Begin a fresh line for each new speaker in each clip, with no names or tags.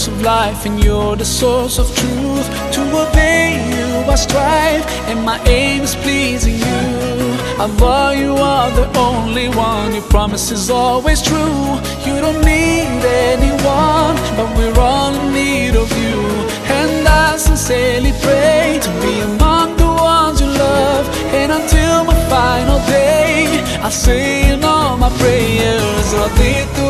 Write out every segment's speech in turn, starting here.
source of life and you're the source of truth. To obey you I strive and my aim is pleasing you. I love you are the only one, your promise is always true. You don't need anyone, but we're all in need of you. And I sincerely pray to be among the ones you love. And until my final day, I say in all my prayers Radito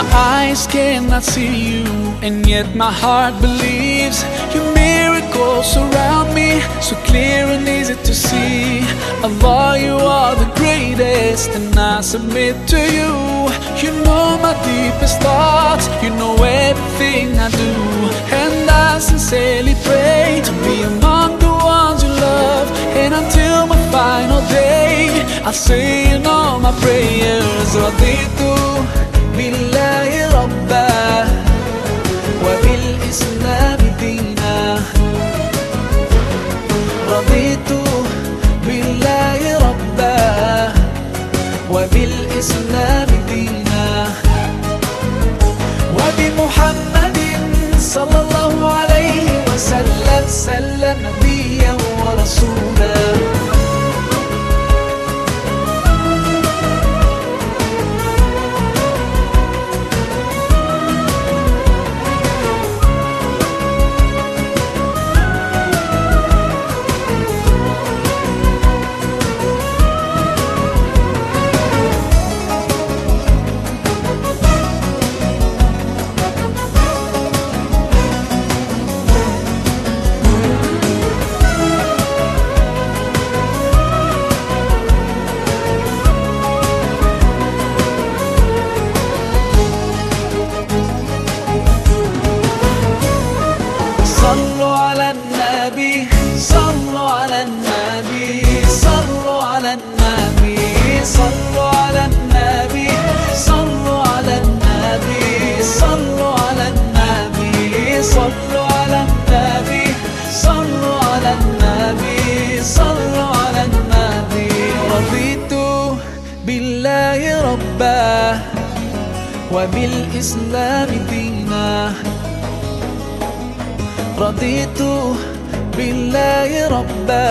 My eyes cannot see you, and yet my heart believes Your miracles surround me, so clear and easy to see. Allah, you are the greatest, and I submit to you. You know my deepest thoughts, you know everything I do. And I sincerely pray to be among the ones you love. And until my final day, I say in all my prayers, وبالإسلام دينا وبمحمد صلى الله عليه وسلم سلم نبيا ورسولا. صلوا على النبي صلوا على النبي صلوا على النبي صلوا على النبي صلوا على النبي صلوا على النبي. رضيت بالله ربا وبالإسلام دينا. رضيت بالله ربا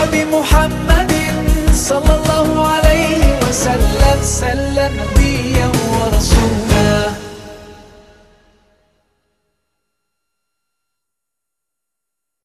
وبمحمد صلى الله عليه وسلم. سلم.